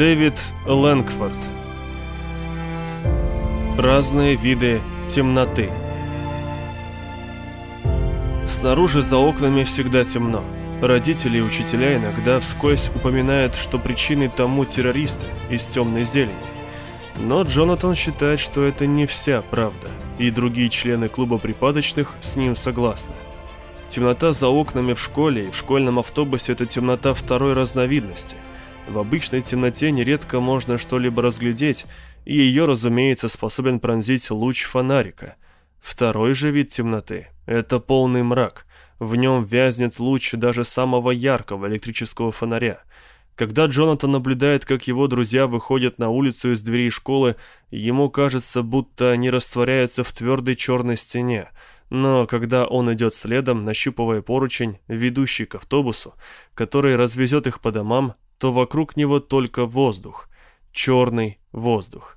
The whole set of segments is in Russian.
Дэвид Лэнгфорд Разные виды темноты Снаружи за окнами всегда темно. Родители и учителя иногда вскользь упоминают, что причиной тому террористы из темной зелени. Но Джонатан считает, что это не вся правда, и другие члены клуба припадочных с ним согласны. Темнота за окнами в школе и в школьном автобусе – это темнота второй разновидности. В обычной темноте нередко можно что-либо разглядеть, и ее, разумеется, способен пронзить луч фонарика. Второй же вид темноты – это полный мрак. В нем вязнет луч даже самого яркого электрического фонаря. Когда Джонатан наблюдает, как его друзья выходят на улицу из дверей школы, ему кажется, будто они растворяются в твердой черной стене. Но когда он идет следом, нащупывая поручень, ведущий к автобусу, который развезет их по домам, то вокруг него только воздух. Черный воздух.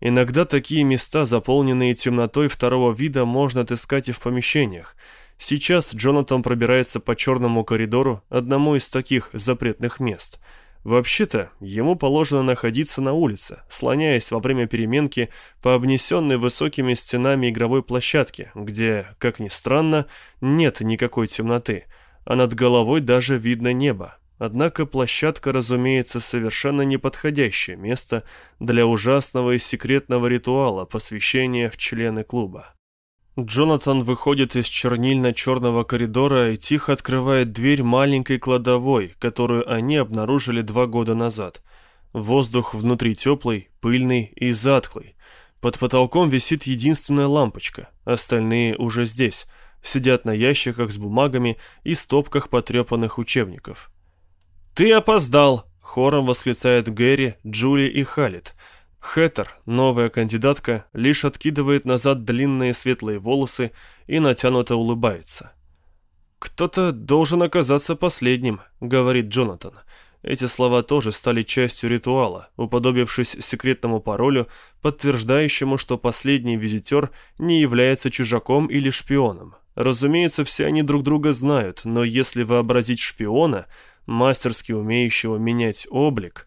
Иногда такие места, заполненные темнотой второго вида, можно отыскать и в помещениях. Сейчас Джонатан пробирается по черному коридору, одному из таких запретных мест. Вообще-то, ему положено находиться на улице, слоняясь во время переменки по обнесенной высокими стенами игровой площадке, где, как ни странно, нет никакой темноты, а над головой даже видно небо. Однако площадка, разумеется, совершенно неподходящее место для ужасного и секретного ритуала посвящения в члены клуба. Джонатан выходит из чернильно-черного коридора и тихо открывает дверь маленькой кладовой, которую они обнаружили два года назад. Воздух внутри теплый, пыльный и затхлый. Под потолком висит единственная лампочка, остальные уже здесь, сидят на ящиках с бумагами и стопках потрепанных учебников. «Ты опоздал!» — хором восклицает Гэри, Джули и Халит — Хэттер, новая кандидатка, лишь откидывает назад длинные светлые волосы и натянуто улыбается. «Кто-то должен оказаться последним», — говорит Джонатан. Эти слова тоже стали частью ритуала, уподобившись секретному паролю, подтверждающему, что последний визитер не является чужаком или шпионом. Разумеется, все они друг друга знают, но если вообразить шпиона, мастерски умеющего менять облик...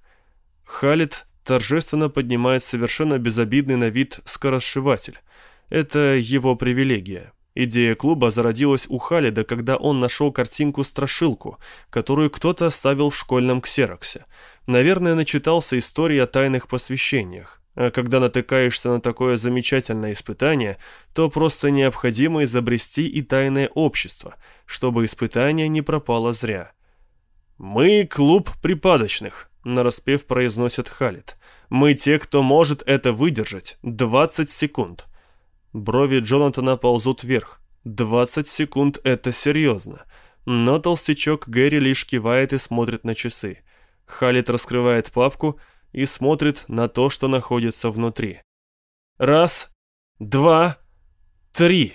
Халит торжественно поднимает совершенно безобидный на вид скоросшиватель. Это его привилегия. Идея клуба зародилась у Халида, когда он нашел картинку-страшилку, которую кто-то оставил в школьном ксероксе. Наверное, начитался истории о тайных посвящениях. А когда натыкаешься на такое замечательное испытание, то просто необходимо изобрести и тайное общество, чтобы испытание не пропало зря. «Мы клуб припадочных», нараспев произносит Халит. «Мы те, кто может это выдержать. 20 секунд». Брови Джонатана ползут вверх. 20 секунд — это серьезно. Но толстячок Гэри лишь кивает и смотрит на часы. Халит раскрывает папку и смотрит на то, что находится внутри. Раз, два, три.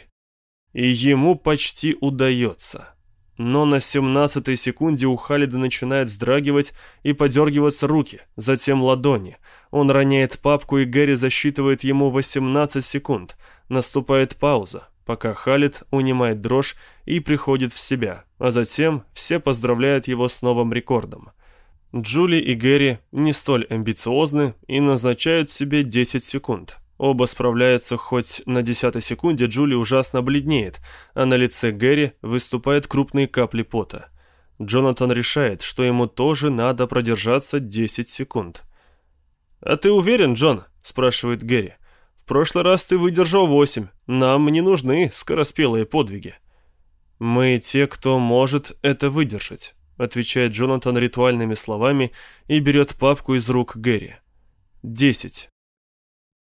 И ему почти удается. Но на 17-й секунде у Халида начинает вздрагивать и подергиваться руки, затем ладони. Он роняет папку, и Гэри засчитывает ему 18 секунд. Наступает пауза, пока Халид унимает дрожь и приходит в себя, а затем все поздравляют его с новым рекордом. Джули и Гэри не столь амбициозны и назначают себе 10 секунд. Оба справляются хоть на десятой секунде, Джули ужасно бледнеет, а на лице Гэри выступают крупные капли пота. Джонатан решает, что ему тоже надо продержаться 10 секунд. «А ты уверен, Джон?» – спрашивает Гэри. «В прошлый раз ты выдержал 8. Нам не нужны скороспелые подвиги». «Мы те, кто может это выдержать», – отвечает Джонатан ритуальными словами и берет папку из рук Гэри. «Десять».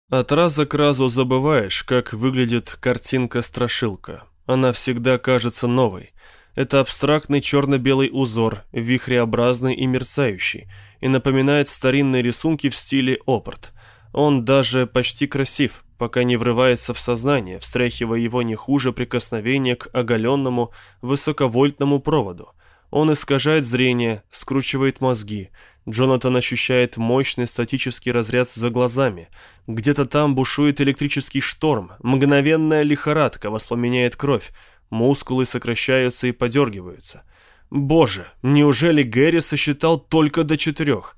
От раза к разу забываешь, как выглядит картинка-страшилка. Она всегда кажется новой. Это абстрактный черно-белый узор, вихреобразный и мерцающий, и напоминает старинные рисунки в стиле опорт. Он даже почти красив, пока не врывается в сознание, встряхивая его не хуже прикосновения к оголенному высоковольтному проводу. Он искажает зрение, скручивает мозги, Джонатан ощущает мощный статический разряд за глазами. Где-то там бушует электрический шторм, мгновенная лихорадка воспламеняет кровь, мускулы сокращаются и подергиваются. Боже, неужели Гэри сосчитал только до четырех?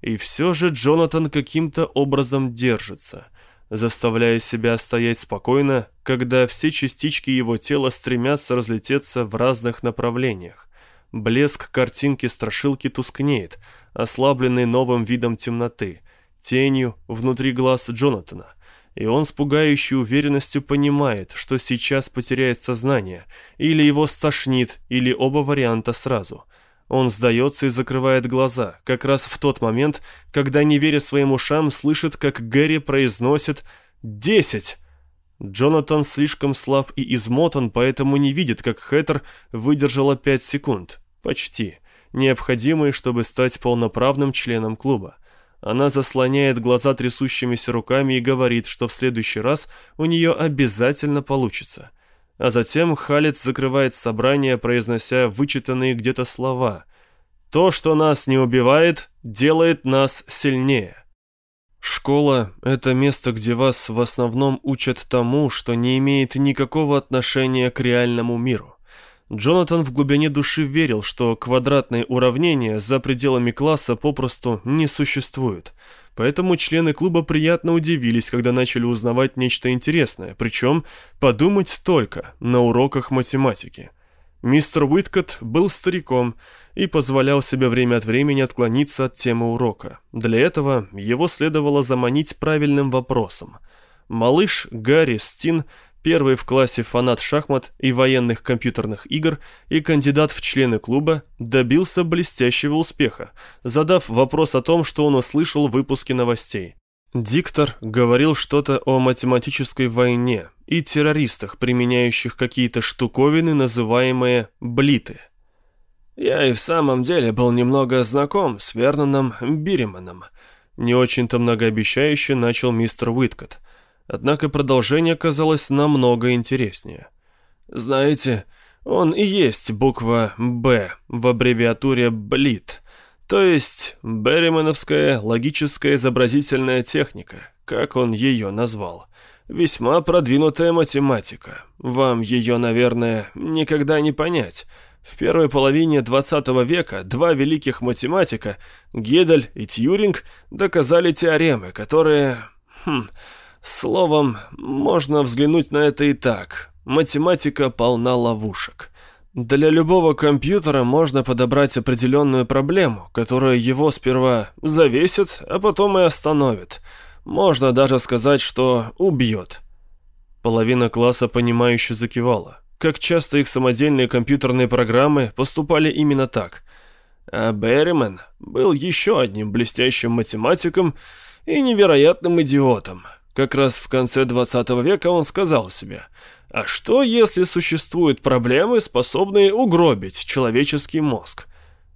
И все же Джонатан каким-то образом держится, заставляя себя стоять спокойно, когда все частички его тела стремятся разлететься в разных направлениях. Блеск картинки страшилки тускнеет, ослабленный новым видом темноты, тенью внутри глаз Джонатана. И он с пугающей уверенностью понимает, что сейчас потеряет сознание, или его стошнит, или оба варианта сразу. Он сдается и закрывает глаза, как раз в тот момент, когда, не веря своим ушам, слышит, как Гэри произносит «Десять!». Джонатан слишком слаб и измотан, поэтому не видит, как Хэттер выдержала пять секунд. Почти. Необходимые, чтобы стать полноправным членом клуба. Она заслоняет глаза трясущимися руками и говорит, что в следующий раз у нее обязательно получится. А затем Халец закрывает собрание, произнося вычитанные где-то слова. «То, что нас не убивает, делает нас сильнее». Школа – это место, где вас в основном учат тому, что не имеет никакого отношения к реальному миру. Джонатан в глубине души верил, что квадратные уравнения за пределами класса попросту не существуют. Поэтому члены клуба приятно удивились, когда начали узнавать нечто интересное, причем подумать только на уроках математики. Мистер Уиткотт был стариком и позволял себе время от времени отклониться от темы урока. Для этого его следовало заманить правильным вопросом. Малыш Гарри Стин – первый в классе фанат шахмат и военных компьютерных игр и кандидат в члены клуба, добился блестящего успеха, задав вопрос о том, что он услышал в выпуске новостей. Диктор говорил что-то о математической войне и террористах, применяющих какие-то штуковины, называемые «блиты». «Я и в самом деле был немного знаком с Верноном Бириманом», не очень-то многообещающе начал мистер Уиткотт. Однако продолжение казалось намного интереснее. Знаете, он и есть буква «Б» в аббревиатуре «БЛИТ», то есть Берримановская логическая изобразительная техника, как он ее назвал. Весьма продвинутая математика. Вам ее, наверное, никогда не понять. В первой половине 20 века два великих математика, Гедель и Тьюринг, доказали теоремы, которые... Хм, Словом, можно взглянуть на это и так. Математика полна ловушек. Для любого компьютера можно подобрать определенную проблему, которая его сперва завесит, а потом и остановит. Можно даже сказать, что убьет. Половина класса понимающе закивала. Как часто их самодельные компьютерные программы поступали именно так. А Берриман был еще одним блестящим математиком и невероятным идиотом. Как раз в конце 20 века он сказал себе, а что если существуют проблемы, способные угробить человеческий мозг?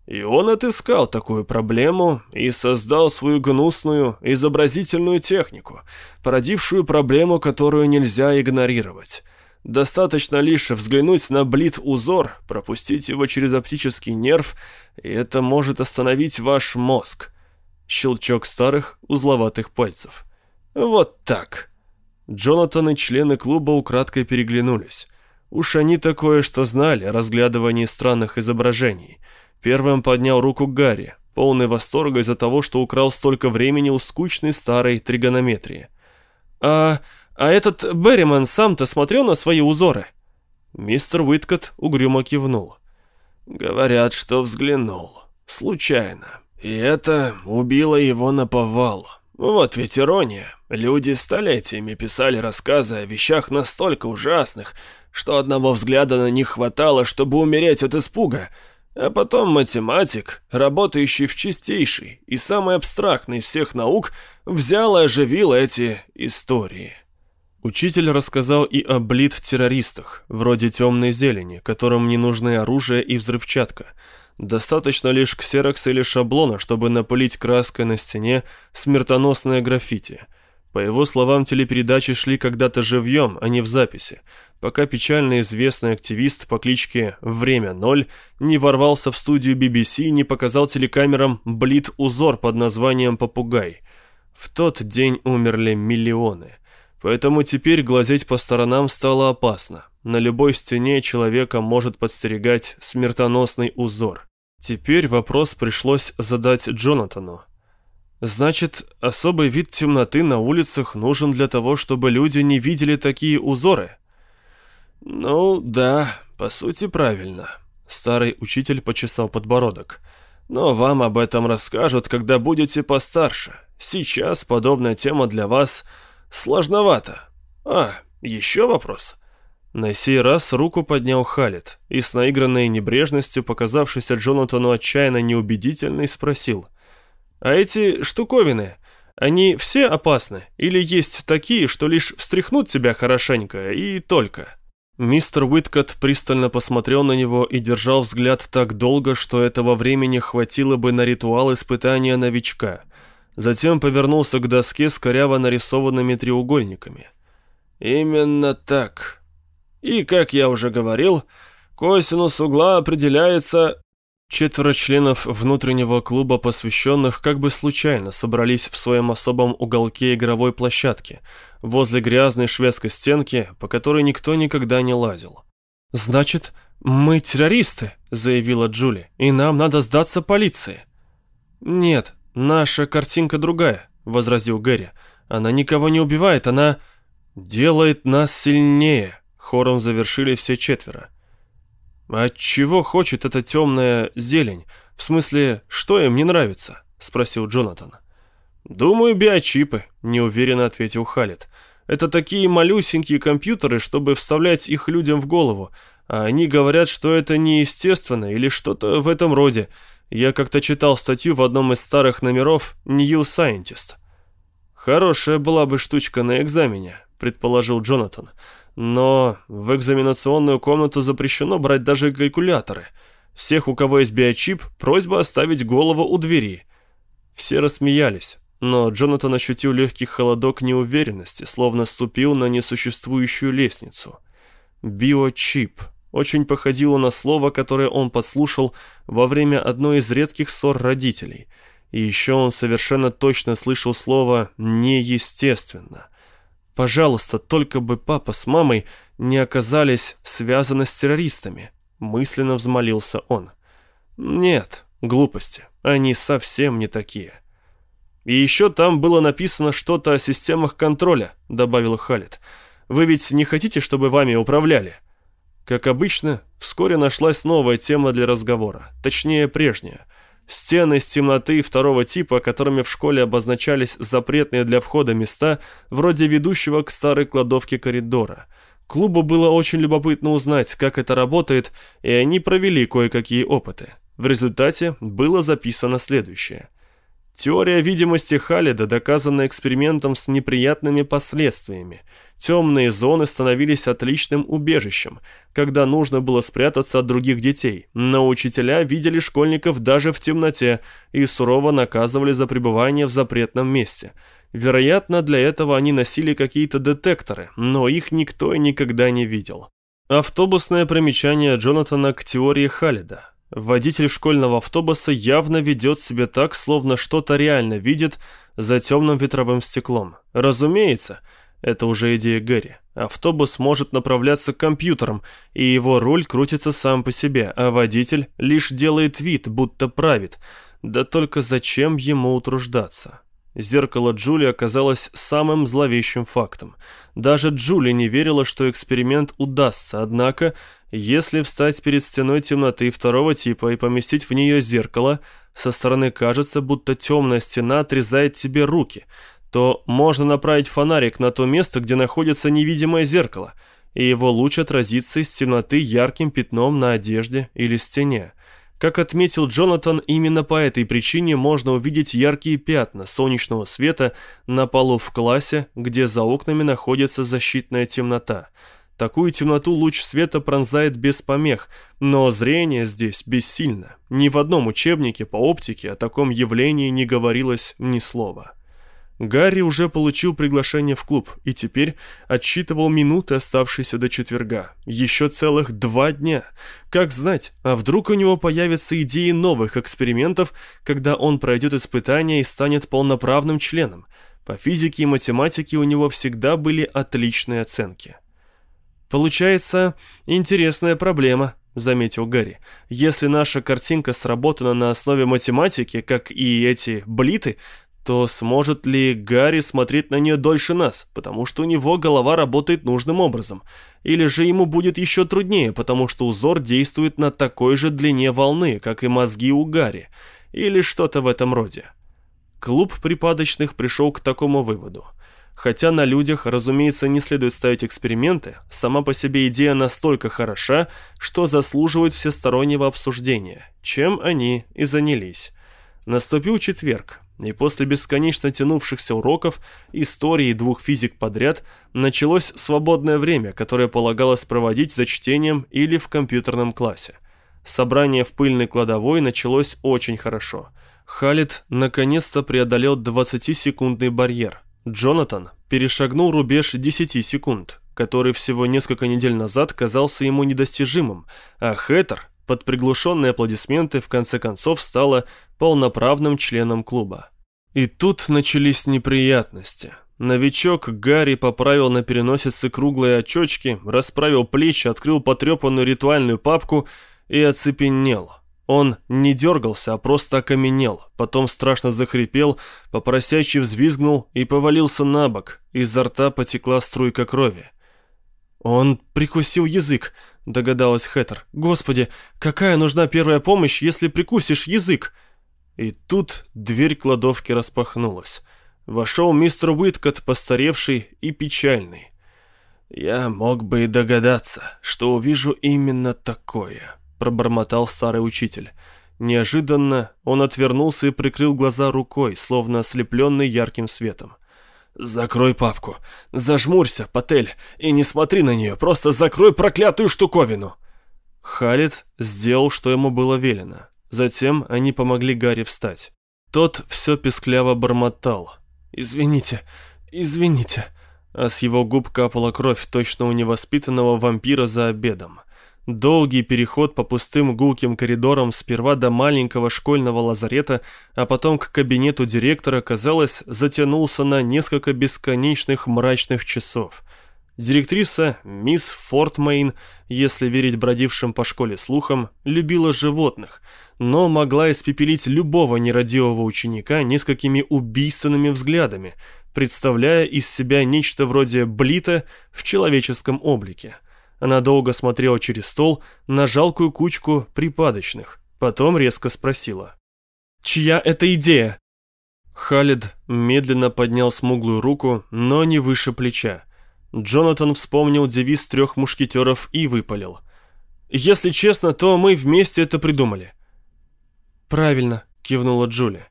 И он отыскал такую проблему и создал свою гнусную изобразительную технику, породившую проблему, которую нельзя игнорировать. Достаточно лишь взглянуть на блит-узор, пропустить его через оптический нерв, и это может остановить ваш мозг. Щелчок старых узловатых пальцев. «Вот так». Джонатан и члены клуба украдкой переглянулись. Уж они такое что знали о разглядывании странных изображений. Первым поднял руку Гарри, полный восторга из-за того, что украл столько времени у скучной старой тригонометрии. «А, а этот Берриман сам-то смотрел на свои узоры?» Мистер Уиткотт угрюмо кивнул. «Говорят, что взглянул. Случайно. И это убило его на повал. Вот ведь ирония. Люди столетиями писали рассказы о вещах настолько ужасных, что одного взгляда на них хватало, чтобы умереть от испуга. А потом математик, работающий в чистейшей и самой абстрактной из всех наук, взял и оживил эти истории. Учитель рассказал и о блит-террористах, вроде темной зелени, которым не нужны оружие и взрывчатка – Достаточно лишь ксерокса или шаблона, чтобы напылить краской на стене смертоносное граффити. По его словам, телепередачи шли когда-то живьем, а не в записи, пока печально известный активист по кличке «Время ноль» не ворвался в студию BBC и не показал телекамерам блит-узор под названием «Попугай». В тот день умерли миллионы. Поэтому теперь глазеть по сторонам стало опасно. На любой стене человека может подстерегать смертоносный узор. Теперь вопрос пришлось задать Джонатану. Значит, особый вид темноты на улицах нужен для того, чтобы люди не видели такие узоры? Ну, да, по сути, правильно. Старый учитель почесал подбородок. Но вам об этом расскажут, когда будете постарше. Сейчас подобная тема для вас сложновата. А, еще вопрос? На сей раз руку поднял Халит и с наигранной небрежностью, показавшейся Джонатану отчаянно неубедительной, спросил — а эти штуковины, они все опасны? Или есть такие, что лишь встряхнут тебя хорошенько и только?» Мистер Уиткотт пристально посмотрел на него и держал взгляд так долго, что этого времени хватило бы на ритуал испытания новичка. Затем повернулся к доске с коряво нарисованными треугольниками. «Именно так. И, как я уже говорил, косинус угла определяется Четверо членов внутреннего клуба посвященных как бы случайно собрались в своем особом уголке игровой площадки, возле грязной шведской стенки, по которой никто никогда не лазил. «Значит, мы террористы», — заявила Джули, — «и нам надо сдаться полиции». «Нет, наша картинка другая», — возразил Гэри. «Она никого не убивает, она делает нас сильнее», — хором завершили все четверо. «А чего хочет эта темная зелень? В смысле, что им не нравится?» — спросил Джонатан. «Думаю, биочипы», — неуверенно ответил Халет. «Это такие малюсенькие компьютеры, чтобы вставлять их людям в голову, а они говорят, что это неестественно или что-то в этом роде. Я как-то читал статью в одном из старых номеров New Scientist». «Хорошая была бы штучка на экзамене», — предположил Джонатан. Но в экзаменационную комнату запрещено брать даже калькуляторы. Всех, у кого есть биочип, просьба оставить голову у двери. Все рассмеялись, но Джонатан ощутил легкий холодок неуверенности, словно ступил на несуществующую лестницу. Биочип. Очень походило на слово, которое он подслушал во время одной из редких ссор родителей. И еще он совершенно точно слышал слово «неестественно». Пожалуйста, только бы папа с мамой не оказались связаны с террористами, мысленно взмолился он. Нет, глупости, они совсем не такие. И еще там было написано что-то о системах контроля, добавил Халит. Вы ведь не хотите, чтобы вами управляли? Как обычно, вскоре нашлась новая тема для разговора, точнее прежняя – Стены из темноты второго типа, которыми в школе обозначались запретные для входа места, вроде ведущего к старой кладовке коридора. Клубу было очень любопытно узнать, как это работает, и они провели кое-какие опыты. В результате было записано следующее – Теория видимости Халида доказана экспериментом с неприятными последствиями. Темные зоны становились отличным убежищем, когда нужно было спрятаться от других детей, но учителя видели школьников даже в темноте и сурово наказывали за пребывание в запретном месте. Вероятно, для этого они носили какие-то детекторы, но их никто и никогда не видел. Автобусное примечание Джонатана к теории Халида. Водитель школьного автобуса явно ведет себя так, словно что-то реально видит за темным ветровым стеклом. Разумеется, это уже идея Гэри. Автобус может направляться к компьютерам, и его руль крутится сам по себе, а водитель лишь делает вид, будто правит. Да только зачем ему утруждаться? Зеркало Джули оказалось самым зловещим фактом. Даже Джули не верила, что эксперимент удастся, однако если встать перед стеной темноты второго типа и поместить в нее зеркало, со стороны кажется, будто темная стена отрезает тебе руки, то можно направить фонарик на то место, где находится невидимое зеркало, и его луч отразится из темноты ярким пятном на одежде или стене. Как отметил Джонатан, именно по этой причине можно увидеть яркие пятна солнечного света на полу в классе, где за окнами находится защитная темнота – Такую темноту луч света пронзает без помех, но зрение здесь бессильно. Ни в одном учебнике по оптике о таком явлении не говорилось ни слова. Гарри уже получил приглашение в клуб и теперь отсчитывал минуты, оставшиеся до четверга. Еще целых два дня. Как знать, а вдруг у него появятся идеи новых экспериментов, когда он пройдет испытания и станет полноправным членом. По физике и математике у него всегда были отличные оценки. «Получается, интересная проблема», — заметил Гарри. «Если наша картинка сработана на основе математики, как и эти блиты, то сможет ли Гарри смотреть на нее дольше нас, потому что у него голова работает нужным образом. Или же ему будет еще труднее, потому что узор действует на такой же длине волны, как и мозги у Гарри. Или что-то в этом роде. Клуб припадочных пришел к такому выводу. Хотя на людях, разумеется, не следует ставить эксперименты, сама по себе идея настолько хороша, что заслуживает всестороннего обсуждения, чем они и занялись. Наступил четверг, и после бесконечно тянувшихся уроков истории двух физик подряд началось свободное время, которое полагалось проводить за чтением или в компьютерном классе. Собрание в пыльной кладовой началось очень хорошо. Халит наконец-то преодолел 20-секундный барьер. Джонатан перешагнул рубеж 10 секунд, который всего несколько недель назад казался ему недостижимым, а Хэттер под приглушенные аплодисменты в конце концов стала полноправным членом клуба. И тут начались неприятности. Новичок Гарри поправил на переносице круглые очечки, расправил плечи, открыл потрепанную ритуальную папку и оцепенел. Он не дергался, а просто окаменел, потом страшно захрипел, попросяще взвизгнул и повалился на бок. Изо рта потекла струйка крови. «Он прикусил язык», — догадалась Хэттер. «Господи, какая нужна первая помощь, если прикусишь язык?» И тут дверь кладовки распахнулась. Вошел мистер Уиткот, постаревший и печальный. «Я мог бы и догадаться, что увижу именно такое», — пробормотал старый учитель. Неожиданно он отвернулся и прикрыл глаза рукой, словно ослепленный ярким светом. «Закрой папку. Зажмурься, Патель, и не смотри на нее, просто закрой проклятую штуковину!» Халид сделал, что ему было велено. Затем они помогли Гарри встать. Тот все пескляво бормотал. «Извините, извините», а с его губ капала кровь точно у невоспитанного вампира за обедом. Долгий переход по пустым гулким коридорам сперва до маленького школьного лазарета, а потом к кабинету директора, казалось, затянулся на несколько бесконечных мрачных часов. Директриса, мисс Фортмейн, если верить бродившим по школе слухам, любила животных, но могла испепелить любого нерадивого ученика несколькими убийственными взглядами, представляя из себя нечто вроде блита в человеческом облике – она долго смотрела через стол на жалкую кучку припадочных, потом резко спросила. «Чья это идея?» Халид медленно поднял смуглую руку, но не выше плеча. Джонатан вспомнил девиз трех мушкетеров и выпалил. «Если честно, то мы вместе это придумали». «Правильно», — кивнула Джули.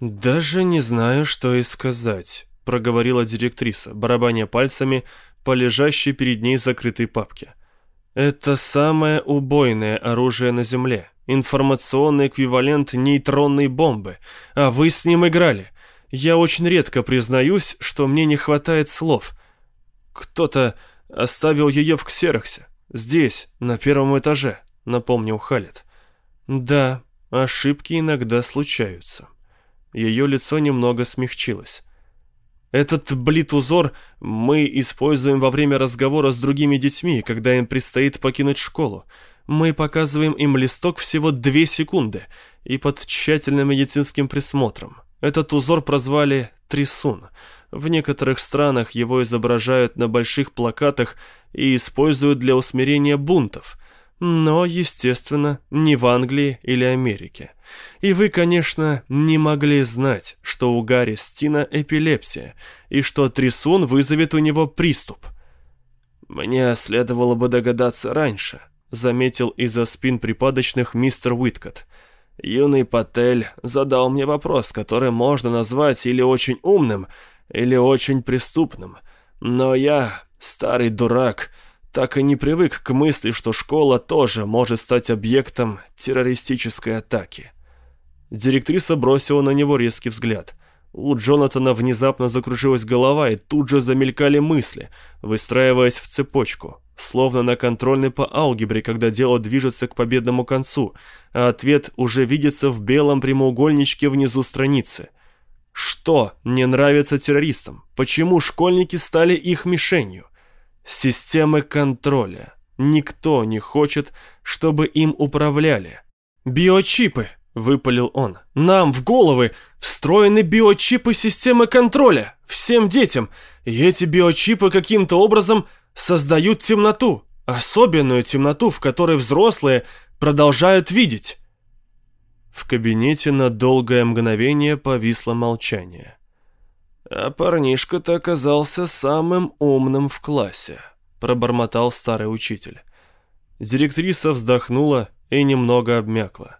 «Даже не знаю, что и сказать», — проговорила директриса, барабаня пальцами по лежащей перед ней закрытой папке. Это самое убойное оружие на Земле, информационный эквивалент нейтронной бомбы, а вы с ним играли. Я очень редко признаюсь, что мне не хватает слов. Кто-то оставил ее в ксероксе, здесь, на первом этаже, напомнил Халет. Да, ошибки иногда случаются. Ее лицо немного смягчилось. Этот блит-узор мы используем во время разговора с другими детьми, когда им предстоит покинуть школу. Мы показываем им листок всего две секунды и под тщательным медицинским присмотром. Этот узор прозвали «трясун». В некоторых странах его изображают на больших плакатах и используют для усмирения бунтов – но, естественно, не в Англии или Америке. И вы, конечно, не могли знать, что у Гарри Стина эпилепсия, и что трясун вызовет у него приступ. «Мне следовало бы догадаться раньше», — заметил из-за спин припадочных мистер Уиткотт. «Юный Патель задал мне вопрос, который можно назвать или очень умным, или очень преступным. Но я, старый дурак, — так и не привык к мысли, что школа тоже может стать объектом террористической атаки. Директриса бросила на него резкий взгляд. У Джонатана внезапно закружилась голова, и тут же замелькали мысли, выстраиваясь в цепочку, словно на контрольной по алгебре, когда дело движется к победному концу, а ответ уже видится в белом прямоугольничке внизу страницы. Что не нравится террористам? Почему школьники стали их мишенью? Системы контроля. Никто не хочет, чтобы им управляли. «Биочипы!» —— выпалил он. «Нам в головы встроены биочипы системы контроля всем детям, и эти биочипы каким-то образом создают темноту, особенную темноту, в которой взрослые продолжают видеть». В кабинете на долгое мгновение повисло молчание. «А парнишка-то оказался самым умным в классе», — пробормотал старый учитель. Директриса вздохнула и немного обмякла.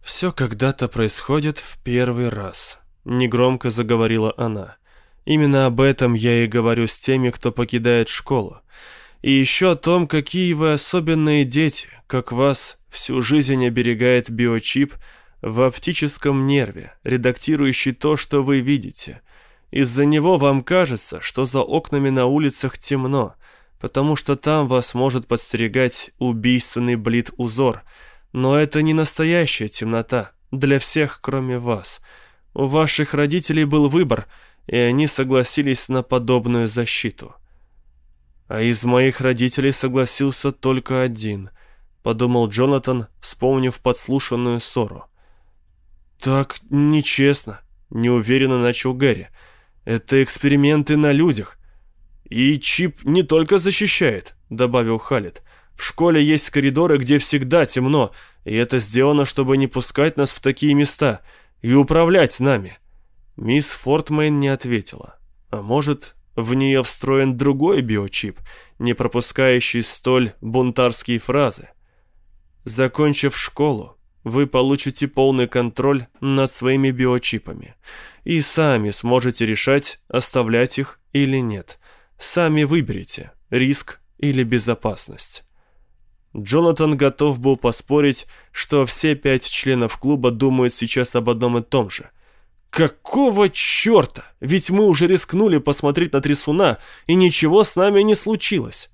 «Все когда-то происходит в первый раз», — негромко заговорила она. «Именно об этом я и говорю с теми, кто покидает школу. И еще о том, какие вы особенные дети, как вас всю жизнь оберегает биочип в оптическом нерве, редактирующий то, что вы видите. Из-за него вам кажется, что за окнами на улицах темно, потому что там вас может подстерегать убийственный блит-узор. Но это не настоящая темнота для всех, кроме вас. У ваших родителей был выбор, и они согласились на подобную защиту. А из моих родителей согласился только один, подумал Джонатан, вспомнив подслушанную ссору. Так нечестно, неуверенно начал Гэри. Это эксперименты на людях. И чип не только защищает, добавил Халит. В школе есть коридоры, где всегда темно, и это сделано, чтобы не пускать нас в такие места и управлять нами. Мисс Фортмейн не ответила. А может, в нее встроен другой биочип, не пропускающий столь бунтарские фразы. Закончив школу, вы получите полный контроль над своими биочипами и сами сможете решать, оставлять их или нет. Сами выберите, риск или безопасность. Джонатан готов был поспорить, что все пять членов клуба думают сейчас об одном и том же – Какого черта? Ведь мы уже рискнули посмотреть на трясуна, и ничего с нами не случилось.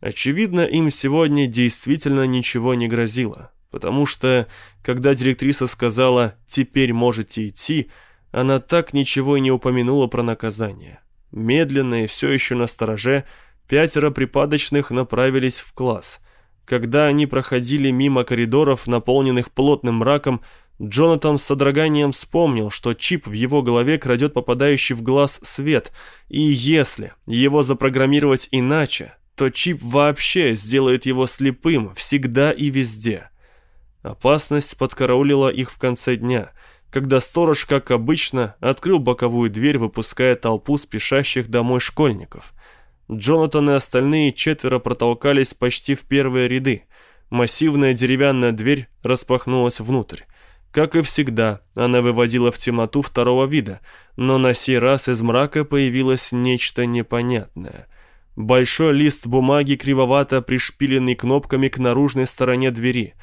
Очевидно, им сегодня действительно ничего не грозило, потому что, когда директриса сказала «теперь можете идти», она так ничего и не упомянула про наказание. Медленно и все еще на стороже, пятеро припадочных направились в класс. Когда они проходили мимо коридоров, наполненных плотным мраком, Джонатан с содроганием вспомнил, что чип в его голове крадет попадающий в глаз свет, и если его запрограммировать иначе, то чип вообще сделает его слепым всегда и везде. Опасность подкараулила их в конце дня, когда сторож, как обычно, открыл боковую дверь, выпуская толпу спешащих домой школьников. Джонатан и остальные четверо протолкались почти в первые ряды. Массивная деревянная дверь распахнулась внутрь. Как и всегда, она выводила в темноту второго вида, но на сей раз из мрака появилось нечто непонятное. Большой лист бумаги, кривовато пришпиленный кнопками к наружной стороне двери.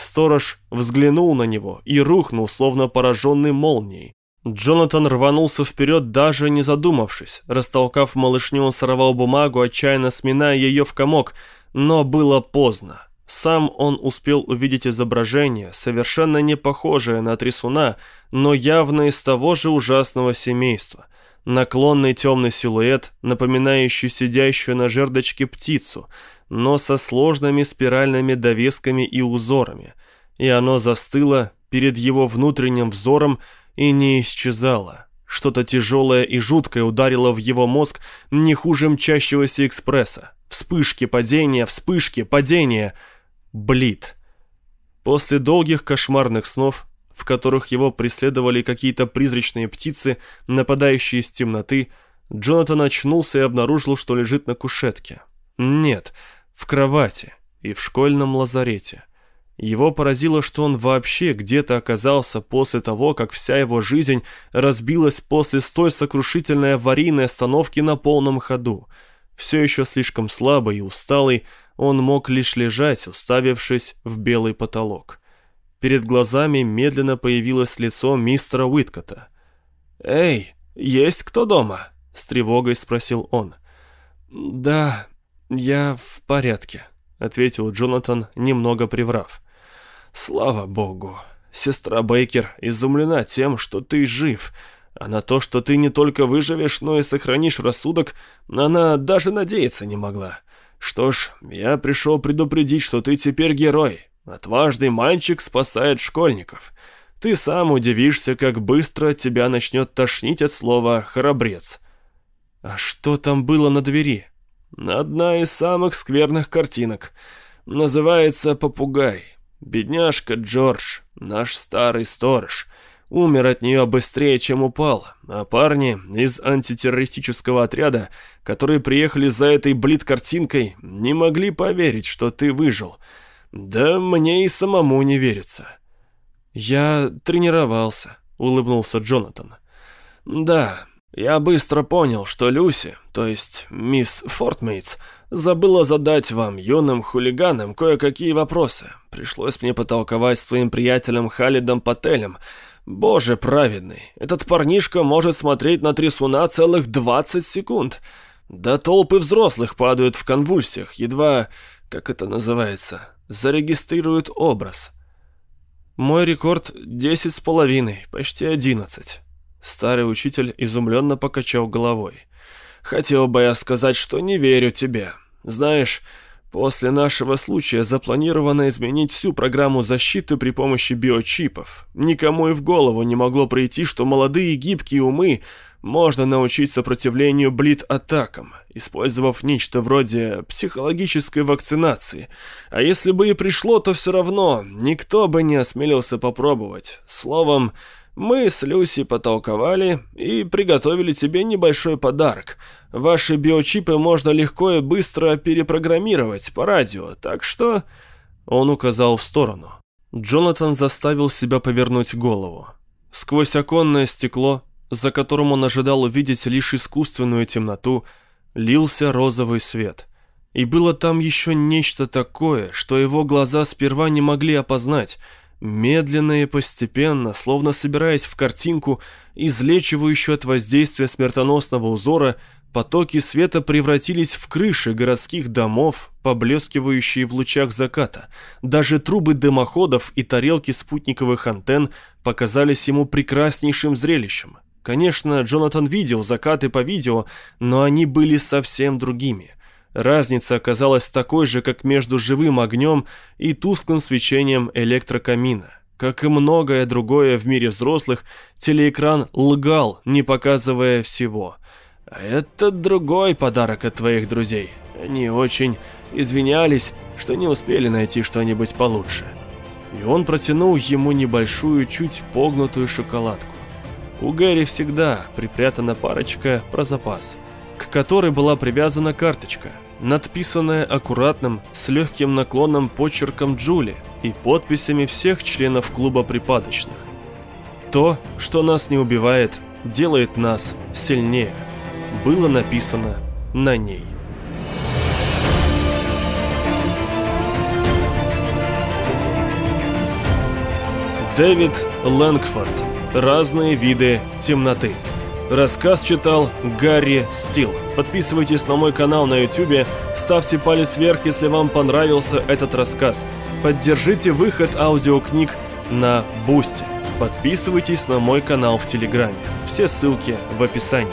Сторож взглянул на него и рухнул, словно пораженный молнией. Джонатан рванулся вперед, даже не задумавшись. Растолкав малышню, он сорвал бумагу, отчаянно сминая ее в комок, но было поздно. Сам он успел увидеть изображение, совершенно не похожее на трясуна, но явно из того же ужасного семейства. Наклонный темный силуэт, напоминающий сидящую на жердочке птицу, но со сложными спиральными довесками и узорами. И оно застыло перед его внутренним взором и не исчезало. Что-то тяжелое и жуткое ударило в его мозг не хуже мчащегося экспресса. Вспышки, падения, вспышки, падения — Блит. После долгих кошмарных снов, в которых его преследовали какие-то призрачные птицы, нападающие из темноты, Джонатан очнулся и обнаружил, что лежит на кушетке. Нет, в кровати и в школьном лазарете. Его поразило, что он вообще где-то оказался после того, как вся его жизнь разбилась после столь сокрушительной аварийной остановки на полном ходу. Все еще слишком слабый и усталый, он мог лишь лежать, уставившись в белый потолок. Перед глазами медленно появилось лицо мистера Уиткота. «Эй, есть кто дома?» — с тревогой спросил он. «Да, я в порядке», — ответил Джонатан, немного приврав. «Слава богу. Сестра Бейкер изумлена тем, что ты жив, а на то, что ты не только выживешь, но и сохранишь рассудок, она даже надеяться не могла. Что ж, я пришел предупредить, что ты теперь герой, Отважный мальчик спасает школьников. Ты сам удивишься, как быстро тебя начнет тошнить от слова «храбрец». А что там было на двери? Одна из самых скверных картинок. Называется «Попугай». Бедняжка Джордж, наш старый сторож, умер от нее быстрее, чем упал, а парни из антитеррористического отряда, которые приехали за этой блит-картинкой, не могли поверить, что ты выжил. Да мне и самому не верится. Я тренировался, улыбнулся Джонатан. Да, я быстро понял, что Люси, то есть мисс Фортмейтс, забыла задать вам, юным хулиганам, кое-какие вопросы. Пришлось мне потолковать с твоим приятелем Халидом Пателем. Боже праведный, этот парнишка может смотреть на трясуна целых 20 секунд. Да толпы взрослых падают в конвульсиях, едва, как это называется, зарегистрируют образ. Мой рекорд десять с половиной, почти одиннадцать. Старый учитель изумленно покачал головой. «Хотел бы я сказать, что не верю тебе. Знаешь, после нашего случая запланировано изменить всю программу защиты при помощи биочипов. Никому и в голову не могло прийти, что молодые гибкие умы можно научить сопротивлению блит-атакам, использовав нечто вроде психологической вакцинации. А если бы и пришло, то все равно никто бы не осмелился попробовать. Словом, мы с Люси потолковали и приготовили тебе небольшой подарок. Ваши биочипы можно легко и быстро перепрограммировать по радио, так что...» Он указал в сторону. Джонатан заставил себя повернуть голову. Сквозь оконное стекло, за которым он ожидал увидеть лишь искусственную темноту, лился розовый свет. И было там еще нечто такое, что его глаза сперва не могли опознать — Медленно и постепенно, словно собираясь в картинку, излечивающую от воздействия смертоносного узора, потоки света превратились в крыши городских домов, поблескивающие в лучах заката. Даже трубы дымоходов и тарелки спутниковых антенн показались ему прекраснейшим зрелищем. Конечно, Джонатан видел закаты по видео, но они были совсем другими – Разница оказалась такой же, как между живым огнем и тусклым свечением электрокамина. Как и многое другое в мире взрослых, телеэкран лгал, не показывая всего. А это другой подарок от твоих друзей. Они очень извинялись, что не успели найти что-нибудь получше. И он протянул ему небольшую, чуть погнутую шоколадку. У Гэри всегда припрятана парочка про запас – к которой была привязана карточка, надписанная аккуратным, с легким наклоном почерком Джули и подписями всех членов клуба припадочных. «То, что нас не убивает, делает нас сильнее», было написано на ней. Дэвид Лэнгфорд. Разные виды темноты. Рассказ читал Гарри Стил. Подписывайтесь на мой канал на YouTube, ставьте палец вверх, если вам понравился этот рассказ. Поддержите выход аудиокниг на Boosty. Подписывайтесь на мой канал в Телеграме. Все ссылки в описании.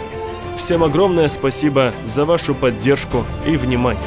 Всем огромное спасибо за вашу поддержку и внимание.